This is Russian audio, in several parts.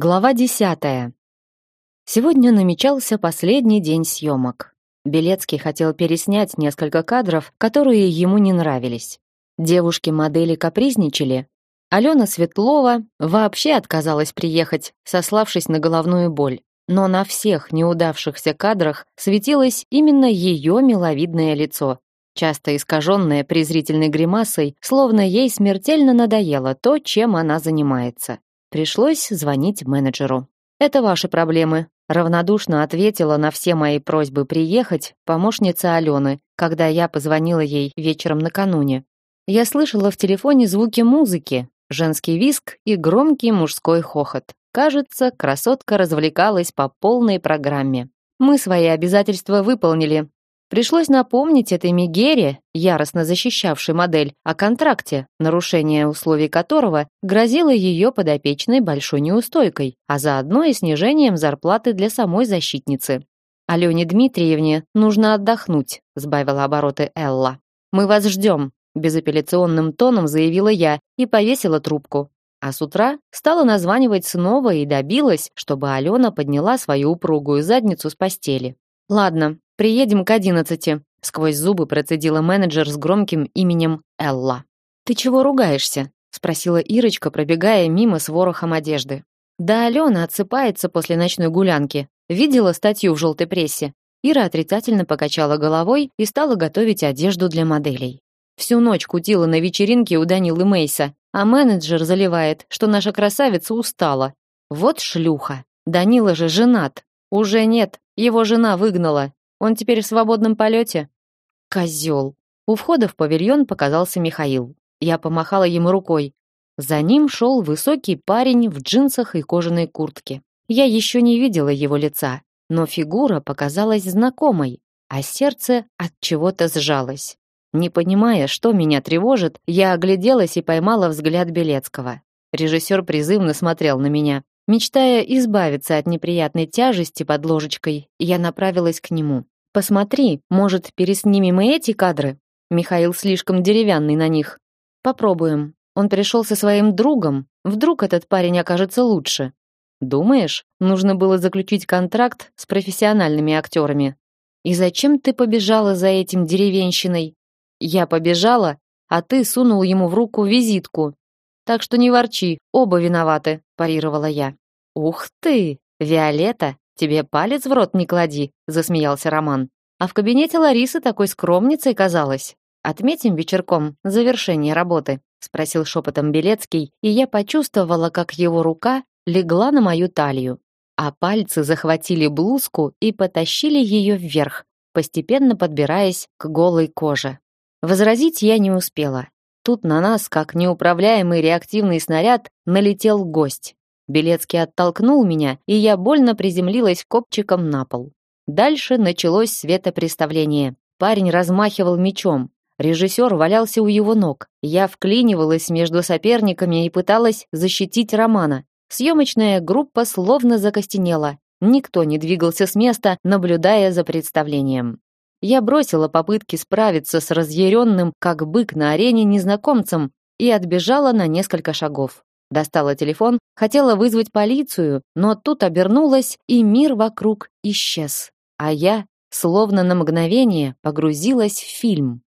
Глава десятая. Сегодня намечался последний день съемок. Белецкий хотел переснять несколько кадров, которые ему не нравились. Девушки-модели капризничали. Алена Светлова вообще отказалась приехать, сославшись на головную боль. Но на всех неудавшихся кадрах светилось именно ее миловидное лицо, часто искаженное презрительной гримасой, словно ей смертельно надоело то, чем она занимается. Пришлось звонить менеджеру. «Это ваши проблемы», — равнодушно ответила на все мои просьбы приехать помощница Алены, когда я позвонила ей вечером накануне. Я слышала в телефоне звуки музыки, женский виск и громкий мужской хохот. Кажется, красотка развлекалась по полной программе. Мы свои обязательства выполнили, Пришлось напомнить этой Мегере, яростно защищавшей модель, о контракте, нарушение условий которого грозило ее подопечной большой неустойкой, а заодно и снижением зарплаты для самой защитницы. «Алене Дмитриевне нужно отдохнуть», — сбавила обороты Элла. «Мы вас ждем», — безапелляционным тоном заявила я и повесила трубку. А с утра стала названивать снова и добилась, чтобы Алена подняла свою упругую задницу с постели. «Ладно, Приедем к одиннадцати», — сквозь зубы процедила менеджер с громким именем Элла. «Ты чего ругаешься?» — спросила Ирочка, пробегая мимо с ворохом одежды. «Да Алена отсыпается после ночной гулянки. Видела статью в желтой прессе?» Ира отрицательно покачала головой и стала готовить одежду для моделей. Всю ночь кутила на вечеринке у Данилы Мейса, а менеджер заливает, что наша красавица устала. Вот шлюха. Данила же женат. Уже нет, его жена выгнала, он теперь в свободном полете? Козел. У входа в павильон показался Михаил. Я помахала ему рукой. За ним шел высокий парень в джинсах и кожаной куртке. Я еще не видела его лица, но фигура показалась знакомой, а сердце от чего-то сжалось. Не понимая, что меня тревожит, я огляделась и поймала взгляд Белецкого. Режиссер призывно смотрел на меня. Мечтая избавиться от неприятной тяжести под ложечкой, я направилась к нему. «Посмотри, может, переснимем и эти кадры?» Михаил слишком деревянный на них. «Попробуем. Он пришел со своим другом. Вдруг этот парень окажется лучше?» «Думаешь, нужно было заключить контракт с профессиональными актерами?» «И зачем ты побежала за этим деревенщиной?» «Я побежала, а ты сунул ему в руку визитку. Так что не ворчи, оба виноваты», парировала я. Ух ты, Виолетта, тебе палец в рот не клади, засмеялся Роман. А в кабинете Ларисы такой скромницей казалась. Отметим вечерком завершение работы, спросил шепотом Белецкий, и я почувствовала, как его рука легла на мою талию, а пальцы захватили блузку и потащили ее вверх, постепенно подбираясь к голой коже. Возразить я не успела. Тут на нас, как неуправляемый реактивный снаряд, налетел гость. Белецкий оттолкнул меня, и я больно приземлилась копчиком на пол. Дальше началось светопреставление. Парень размахивал мечом. Режиссер валялся у его ног. Я вклинивалась между соперниками и пыталась защитить Романа. Съемочная группа словно закостенела. Никто не двигался с места, наблюдая за представлением. Я бросила попытки справиться с разъяренным, как бык на арене, незнакомцем и отбежала на несколько шагов. Достала телефон, хотела вызвать полицию, но тут обернулась, и мир вокруг исчез. А я, словно на мгновение, погрузилась в фильм.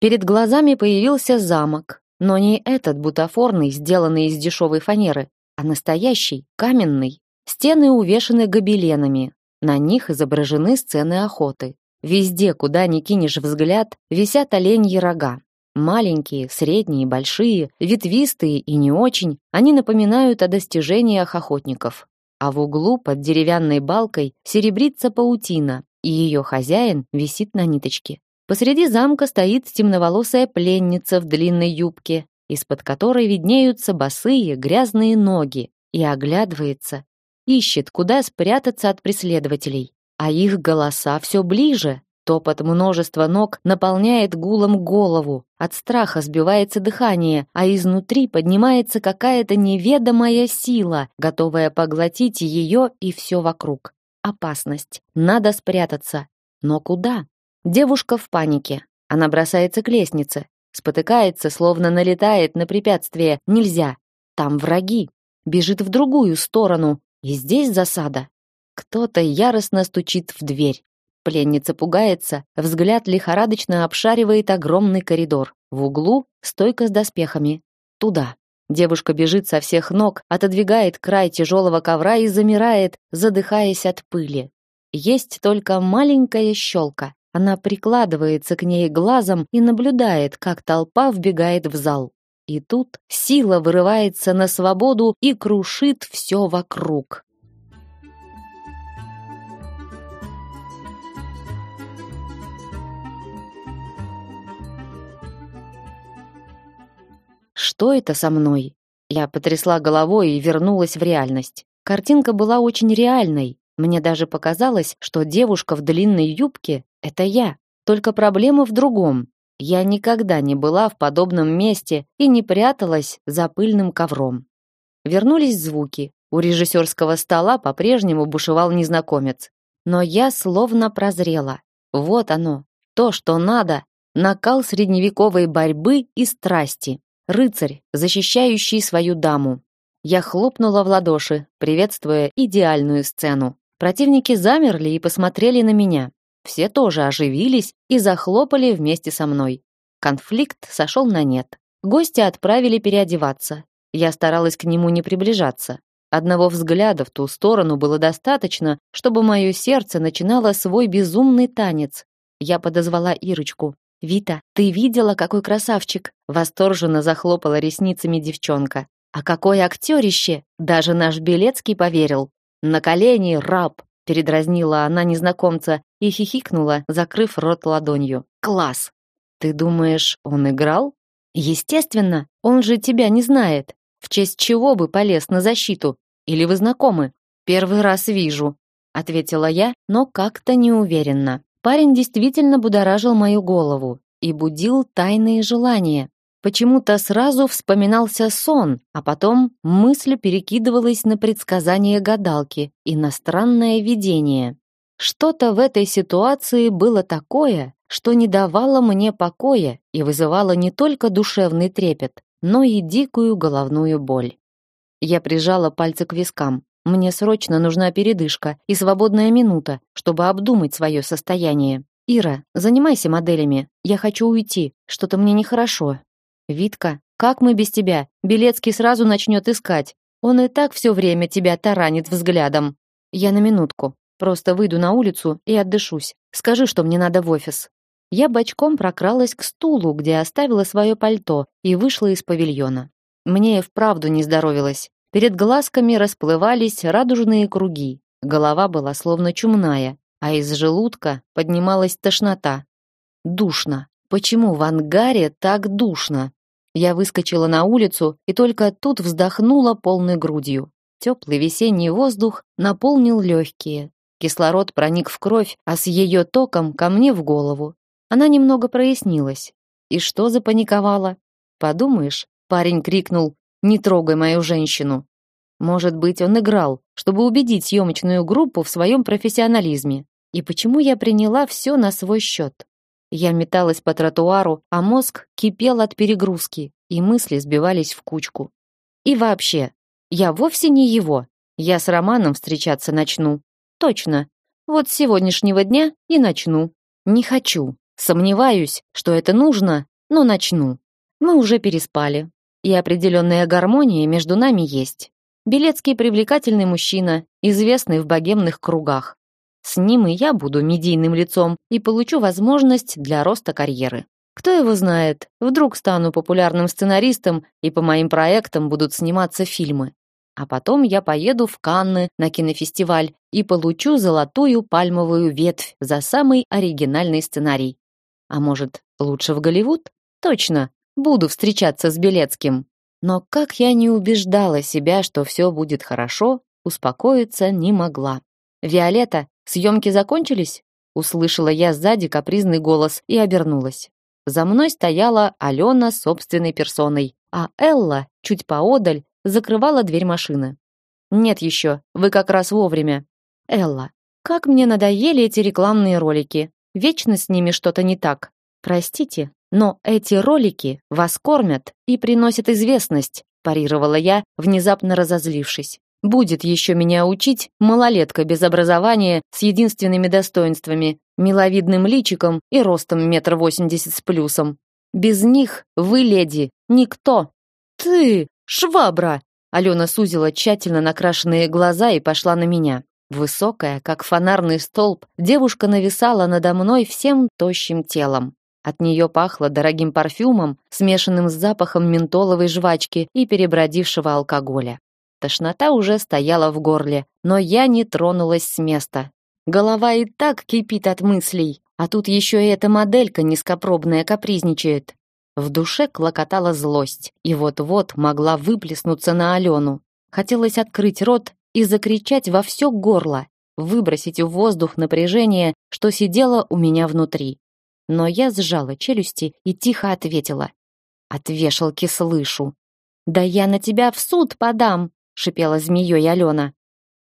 Перед глазами появился замок, но не этот бутафорный, сделанный из дешевой фанеры, а настоящий, каменный. Стены увешаны гобеленами. На них изображены сцены охоты. Везде, куда ни кинешь взгляд, висят оленьи рога. Маленькие, средние, большие, ветвистые и не очень, они напоминают о достижениях охотников. А в углу под деревянной балкой серебрится паутина, и ее хозяин висит на ниточке. Посреди замка стоит темноволосая пленница в длинной юбке, из-под которой виднеются босые грязные ноги, и оглядывается, ищет, куда спрятаться от преследователей. А их голоса все ближе, Топот множества ног наполняет гулом голову. От страха сбивается дыхание, а изнутри поднимается какая-то неведомая сила, готовая поглотить ее и все вокруг. Опасность. Надо спрятаться. Но куда? Девушка в панике. Она бросается к лестнице. Спотыкается, словно налетает на препятствие. Нельзя. Там враги. Бежит в другую сторону. И здесь засада. Кто-то яростно стучит в дверь. Пленница пугается, взгляд лихорадочно обшаривает огромный коридор. В углу стойка с доспехами. Туда. Девушка бежит со всех ног, отодвигает край тяжелого ковра и замирает, задыхаясь от пыли. Есть только маленькая щелка. Она прикладывается к ней глазом и наблюдает, как толпа вбегает в зал. И тут сила вырывается на свободу и крушит все вокруг. Что это со мной? Я потрясла головой и вернулась в реальность. Картинка была очень реальной. Мне даже показалось, что девушка в длинной юбке — это я. Только проблема в другом. Я никогда не была в подобном месте и не пряталась за пыльным ковром. Вернулись звуки. У режиссерского стола по-прежнему бушевал незнакомец. Но я словно прозрела. Вот оно, то, что надо. Накал средневековой борьбы и страсти. Рыцарь, защищающий свою даму. Я хлопнула в ладоши, приветствуя идеальную сцену. Противники замерли и посмотрели на меня. Все тоже оживились и захлопали вместе со мной. Конфликт сошел на нет. Гости отправили переодеваться. Я старалась к нему не приближаться. Одного взгляда в ту сторону было достаточно, чтобы мое сердце начинало свой безумный танец. Я подозвала Ирочку. «Вита, ты видела, какой красавчик?» Восторженно захлопала ресницами девчонка. «А какое актерище! Даже наш Белецкий поверил!» «На колени, раб!» передразнила она незнакомца и хихикнула, закрыв рот ладонью. «Класс! Ты думаешь, он играл?» «Естественно, он же тебя не знает. В честь чего бы полез на защиту? Или вы знакомы?» «Первый раз вижу», — ответила я, но как-то неуверенно. Парень действительно будоражил мою голову и будил тайные желания. Почему-то сразу вспоминался сон, а потом мысль перекидывалась на предсказание гадалки и на странное видение. Что-то в этой ситуации было такое, что не давало мне покоя и вызывало не только душевный трепет, но и дикую головную боль. Я прижала пальцы к вискам. Мне срочно нужна передышка и свободная минута, чтобы обдумать свое состояние. Ира, занимайся моделями. Я хочу уйти. Что-то мне нехорошо. Витка, как мы без тебя? Белецкий сразу начнет искать. Он и так все время тебя таранит взглядом. Я на минутку. Просто выйду на улицу и отдышусь. Скажи, что мне надо в офис. Я бочком прокралась к стулу, где оставила свое пальто, и вышла из павильона. Мне и вправду не здоровилось. Перед глазками расплывались радужные круги. Голова была словно чумная, а из желудка поднималась тошнота. Душно. Почему в ангаре так душно? Я выскочила на улицу и только тут вздохнула полной грудью. Теплый весенний воздух наполнил легкие. Кислород проник в кровь, а с ее током ко мне в голову. Она немного прояснилась. И что запаниковала? Подумаешь, парень крикнул не трогай мою женщину. Может быть, он играл, чтобы убедить съемочную группу в своем профессионализме. И почему я приняла все на свой счет? Я металась по тротуару, а мозг кипел от перегрузки, и мысли сбивались в кучку. И вообще, я вовсе не его. Я с Романом встречаться начну. Точно. Вот с сегодняшнего дня и начну. Не хочу. Сомневаюсь, что это нужно, но начну. Мы уже переспали и определенная гармония между нами есть. Белецкий привлекательный мужчина, известный в богемных кругах. С ним и я буду медийным лицом и получу возможность для роста карьеры. Кто его знает, вдруг стану популярным сценаристом и по моим проектам будут сниматься фильмы. А потом я поеду в Канны на кинофестиваль и получу золотую пальмовую ветвь за самый оригинальный сценарий. А может, лучше в Голливуд? Точно, Буду встречаться с Белецким. Но как я не убеждала себя, что все будет хорошо, успокоиться не могла. «Виолетта, съемки закончились?» Услышала я сзади капризный голос и обернулась. За мной стояла Алена собственной персоной, а Элла, чуть поодаль, закрывала дверь машины. «Нет еще, вы как раз вовремя». «Элла, как мне надоели эти рекламные ролики. Вечно с ними что-то не так. Простите, но эти ролики вас кормят и приносят известность, парировала я, внезапно разозлившись. Будет еще меня учить малолетка без образования с единственными достоинствами, миловидным личиком и ростом метр восемьдесят с плюсом. Без них вы, леди, никто. Ты, швабра! Алена сузила тщательно накрашенные глаза и пошла на меня. Высокая, как фонарный столб, девушка нависала надо мной всем тощим телом. От нее пахло дорогим парфюмом, смешанным с запахом ментоловой жвачки и перебродившего алкоголя. Тошнота уже стояла в горле, но я не тронулась с места. Голова и так кипит от мыслей, а тут еще и эта моделька низкопробная капризничает. В душе клокотала злость, и вот-вот могла выплеснуться на Алену. Хотелось открыть рот и закричать во все горло, выбросить в воздух напряжение, что сидело у меня внутри. Но я сжала челюсти и тихо ответила. От вешалки слышу. «Да я на тебя в суд подам!» шипела змеей Алена.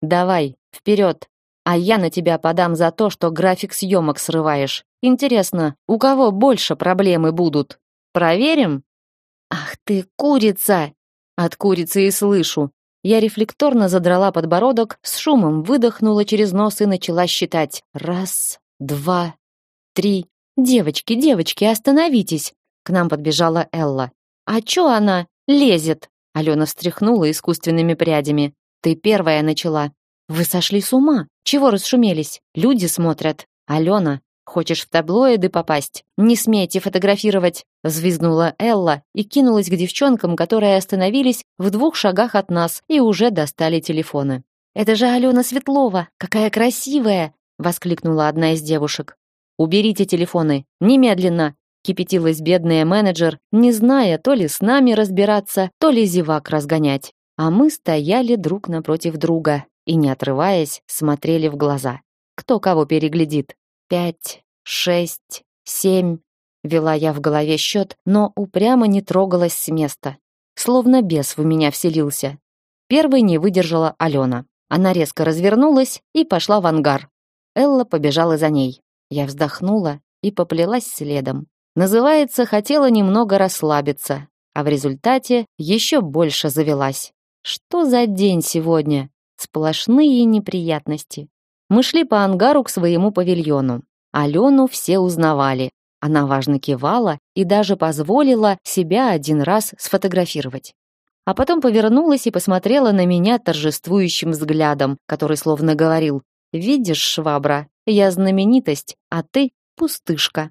Давай, вперед, а я на тебя подам за то, что график съемок срываешь. Интересно, у кого больше проблемы будут? Проверим? Ах ты курица! От курицы и слышу. Я рефлекторно задрала подбородок, с шумом выдохнула через нос и начала считать. Раз, два, три. Девочки, девочки, остановитесь. К нам подбежала Элла. А чё она лезет? Алена встряхнула искусственными прядями. Ты первая начала. Вы сошли с ума? Чего расшумелись? Люди смотрят. Алена, хочешь в таблоиды попасть? Не смейте фотографировать, взвизгнула Элла и кинулась к девчонкам, которые остановились в двух шагах от нас и уже достали телефоны. Это же Алена Светлова, какая красивая, воскликнула одна из девушек. Уберите телефоны, немедленно, Кипятилась бедная менеджер, не зная то ли с нами разбираться, то ли зевак разгонять. А мы стояли друг напротив друга и, не отрываясь, смотрели в глаза. Кто кого переглядит? Пять, шесть, семь. Вела я в голове счет, но упрямо не трогалась с места. Словно бес в меня вселился. Первой не выдержала Алена. Она резко развернулась и пошла в ангар. Элла побежала за ней. Я вздохнула и поплелась следом. Называется, хотела немного расслабиться, а в результате еще больше завелась. Что за день сегодня? Сплошные неприятности. Мы шли по ангару к своему павильону. Алену все узнавали. Она важно кивала и даже позволила себя один раз сфотографировать. А потом повернулась и посмотрела на меня торжествующим взглядом, который словно говорил «Видишь, швабра, я знаменитость, а ты пустышка».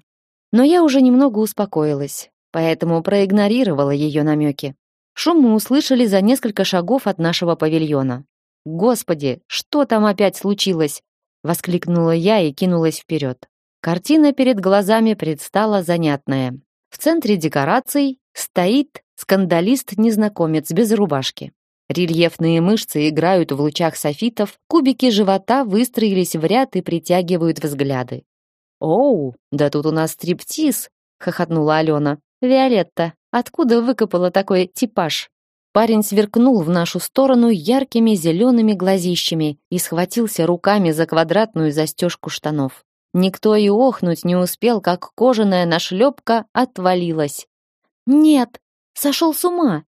Но я уже немного успокоилась, поэтому проигнорировала ее намеки. Шум мы услышали за несколько шагов от нашего павильона. «Господи, что там опять случилось?» — воскликнула я и кинулась вперед. Картина перед глазами предстала занятная. В центре декораций стоит скандалист-незнакомец без рубашки. Рельефные мышцы играют в лучах софитов, кубики живота выстроились в ряд и притягивают взгляды. «Оу, да тут у нас стриптиз!» — хохотнула Алена. «Виолетта, откуда выкопала такой типаж?» Парень сверкнул в нашу сторону яркими зелеными глазищами и схватился руками за квадратную застежку штанов. Никто и охнуть не успел, как кожаная нашлепка отвалилась. «Нет, сошел с ума!»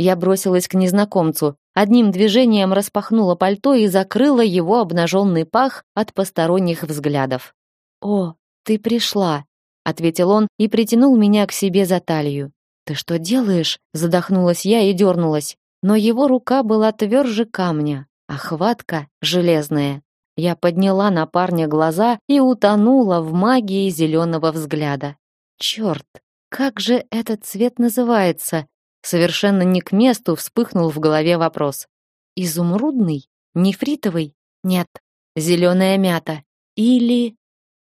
Я бросилась к незнакомцу, одним движением распахнула пальто и закрыла его обнаженный пах от посторонних взглядов. «О, ты пришла», — ответил он и притянул меня к себе за талию. «Ты что делаешь?» — задохнулась я и дернулась. Но его рука была тверже камня, а хватка железная. Я подняла на парня глаза и утонула в магии зеленого взгляда. Черт, как же этот цвет называется? Совершенно не к месту вспыхнул в голове вопрос. Изумрудный? Нефритовый? Нет. Зеленая мята. Или...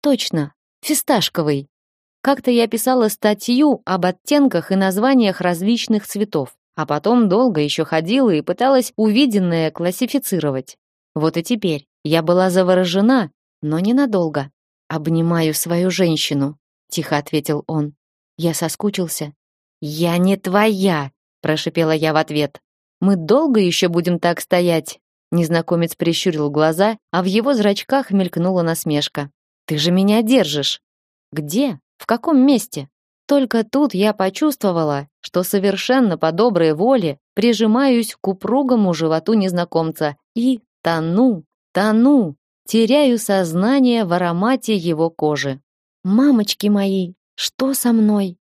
Точно, фисташковый. Как-то я писала статью об оттенках и названиях различных цветов, а потом долго еще ходила и пыталась увиденное классифицировать. Вот и теперь я была заворожена, но ненадолго. «Обнимаю свою женщину», — тихо ответил он. Я соскучился. «Я не твоя», — прошипела я в ответ. «Мы долго еще будем так стоять?» Незнакомец прищурил глаза, а в его зрачках мелькнула насмешка. Ты же меня держишь. Где? В каком месте? Только тут я почувствовала, что совершенно по доброй воле прижимаюсь к упругому животу незнакомца и тону, тону, теряю сознание в аромате его кожи. Мамочки мои, что со мной?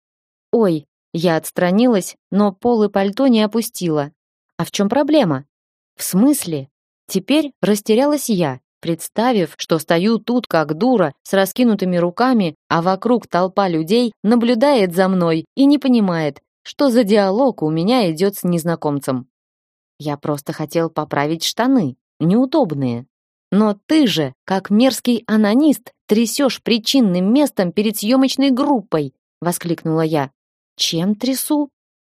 Ой, я отстранилась, но полы пальто не опустила. А в чем проблема? В смысле? Теперь растерялась я, представив, что стою тут как дура с раскинутыми руками, а вокруг толпа людей наблюдает за мной и не понимает, что за диалог у меня идет с незнакомцем. Я просто хотел поправить штаны, неудобные. Но ты же, как мерзкий анонист, трясешь причинным местом перед съемочной группой, воскликнула я. Чем трясу?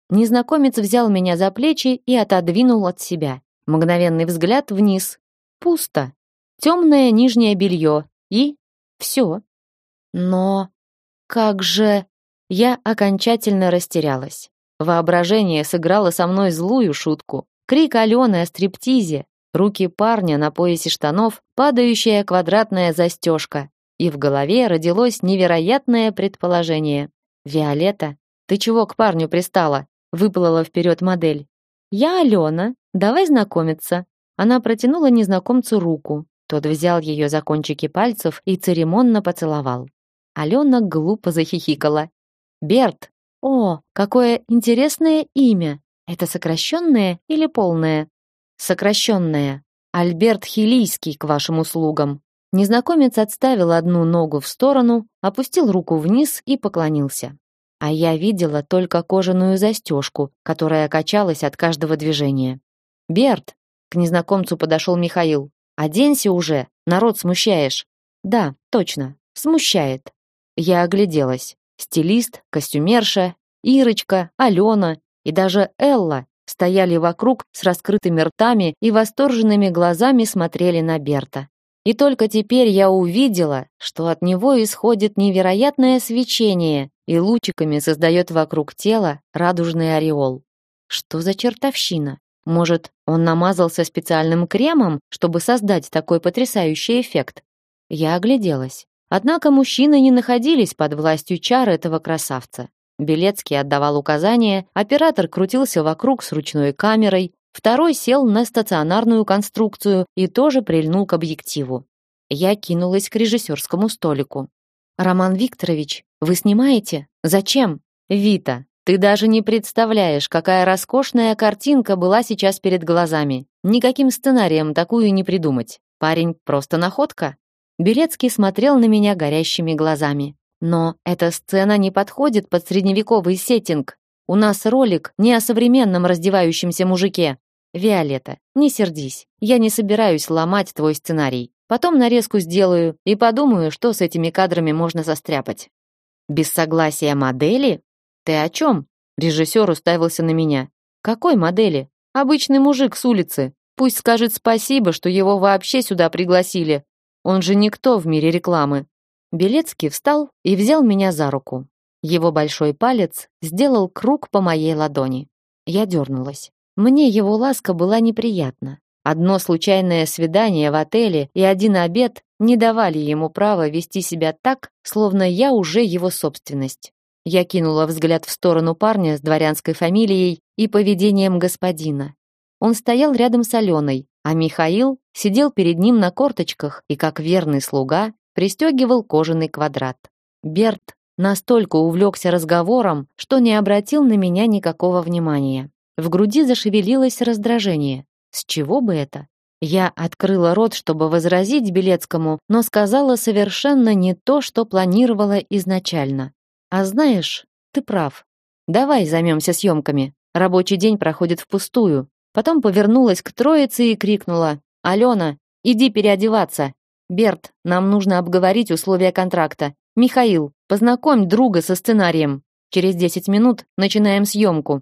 Незнакомец взял меня за плечи и отодвинул от себя. Мгновенный взгляд вниз. Пусто. Темное нижнее белье. И все. Но как же... Я окончательно растерялась. Воображение сыграло со мной злую шутку. Крик Алены о стриптизе, руки парня на поясе штанов, падающая квадратная застежка. И в голове родилось невероятное предположение. «Виолетта, ты чего к парню пристала?» выплыла вперед модель. «Я Алена, давай знакомиться». Она протянула незнакомцу руку. Тот взял ее за кончики пальцев и церемонно поцеловал. Алена глупо захихикала. «Берт! О, какое интересное имя! Это сокращенное или полное?» «Сокращенное. Альберт Хилийский к вашим услугам». Незнакомец отставил одну ногу в сторону, опустил руку вниз и поклонился а я видела только кожаную застежку, которая качалась от каждого движения. «Берт!» — к незнакомцу подошел Михаил. «Оденься уже, народ смущаешь». «Да, точно, смущает». Я огляделась. Стилист, костюмерша, Ирочка, Алена и даже Элла стояли вокруг с раскрытыми ртами и восторженными глазами смотрели на Берта. И только теперь я увидела, что от него исходит невероятное свечение и лучиками создает вокруг тела радужный ореол. Что за чертовщина? Может, он намазался специальным кремом, чтобы создать такой потрясающий эффект? Я огляделась. Однако мужчины не находились под властью чар этого красавца. Белецкий отдавал указания, оператор крутился вокруг с ручной камерой, Второй сел на стационарную конструкцию и тоже прильнул к объективу. Я кинулась к режиссерскому столику. «Роман Викторович, вы снимаете? Зачем?» «Вита, ты даже не представляешь, какая роскошная картинка была сейчас перед глазами. Никаким сценарием такую не придумать. Парень просто находка». Белецкий смотрел на меня горящими глазами. «Но эта сцена не подходит под средневековый сеттинг. У нас ролик не о современном раздевающемся мужике, Виолетта, не сердись. Я не собираюсь ломать твой сценарий. Потом нарезку сделаю и подумаю, что с этими кадрами можно застряпать. Без согласия модели? Ты о чем? Режиссер уставился на меня. Какой модели? Обычный мужик с улицы. Пусть скажет спасибо, что его вообще сюда пригласили. Он же никто в мире рекламы. Белецкий встал и взял меня за руку. Его большой палец сделал круг по моей ладони. Я дернулась. Мне его ласка была неприятна. Одно случайное свидание в отеле и один обед не давали ему права вести себя так, словно я уже его собственность. Я кинула взгляд в сторону парня с дворянской фамилией и поведением господина. Он стоял рядом с Аленой, а Михаил сидел перед ним на корточках и, как верный слуга, пристегивал кожаный квадрат. Берт настолько увлекся разговором, что не обратил на меня никакого внимания. В груди зашевелилось раздражение. С чего бы это? Я открыла рот, чтобы возразить Белецкому, но сказала совершенно не то, что планировала изначально. А знаешь, ты прав. Давай займемся съемками. Рабочий день проходит впустую. Потом повернулась к троице и крикнула: "Алена, иди переодеваться. Берт, нам нужно обговорить условия контракта. Михаил, познакомь друга со сценарием. Через 10 минут начинаем съемку.